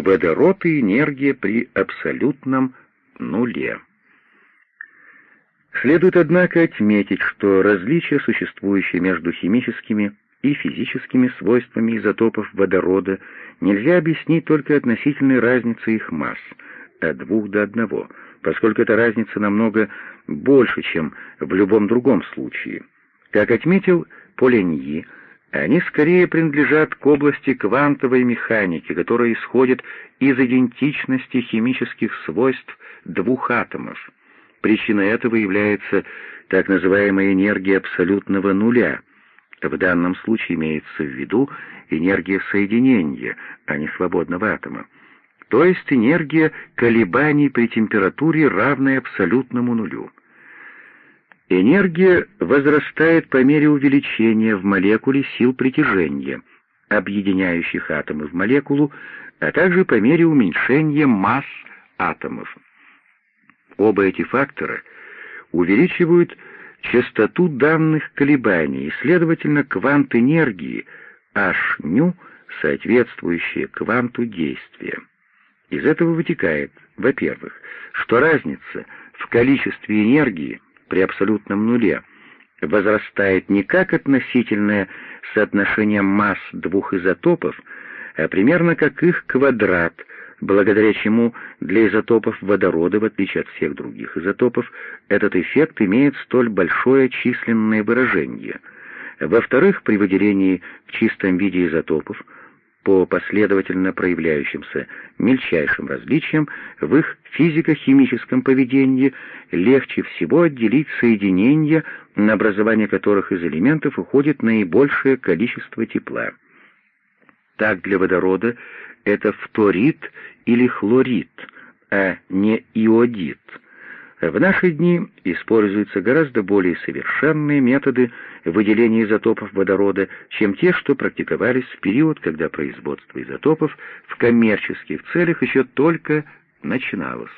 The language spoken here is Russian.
водород и энергия при абсолютном нуле. Следует, однако, отметить, что различия, существующие между химическими и физическими свойствами изотопов водорода, нельзя объяснить только относительной разницей их масс от двух до одного, поскольку эта разница намного больше, чем в любом другом случае. Как отметил Поленьи, они скорее принадлежат к области квантовой механики, которая исходит из идентичности химических свойств двух атомов. Причиной этого является так называемая энергия абсолютного нуля. В данном случае имеется в виду энергия соединения, а не свободного атома. То есть энергия колебаний при температуре, равной абсолютному нулю. Энергия возрастает по мере увеличения в молекуле сил притяжения, объединяющих атомы в молекулу, а также по мере уменьшения масс атомов. Оба эти фактора увеличивают частоту данных колебаний, и, следовательно, квант энергии h-ν, соответствующие кванту действия. Из этого вытекает, во-первых, что разница в количестве энергии при абсолютном нуле возрастает не как относительное соотношение масс двух изотопов, а примерно как их квадрат – благодаря чему для изотопов водорода, в отличие от всех других изотопов, этот эффект имеет столь большое численное выражение. Во-вторых, при выделении в чистом виде изотопов, по последовательно проявляющимся мельчайшим различиям в их физико-химическом поведении легче всего отделить соединения, на образование которых из элементов уходит наибольшее количество тепла. Так для водорода это фторид или хлорид, а не иодид. В наши дни используются гораздо более совершенные методы выделения изотопов водорода, чем те, что практиковались в период, когда производство изотопов в коммерческих целях еще только начиналось.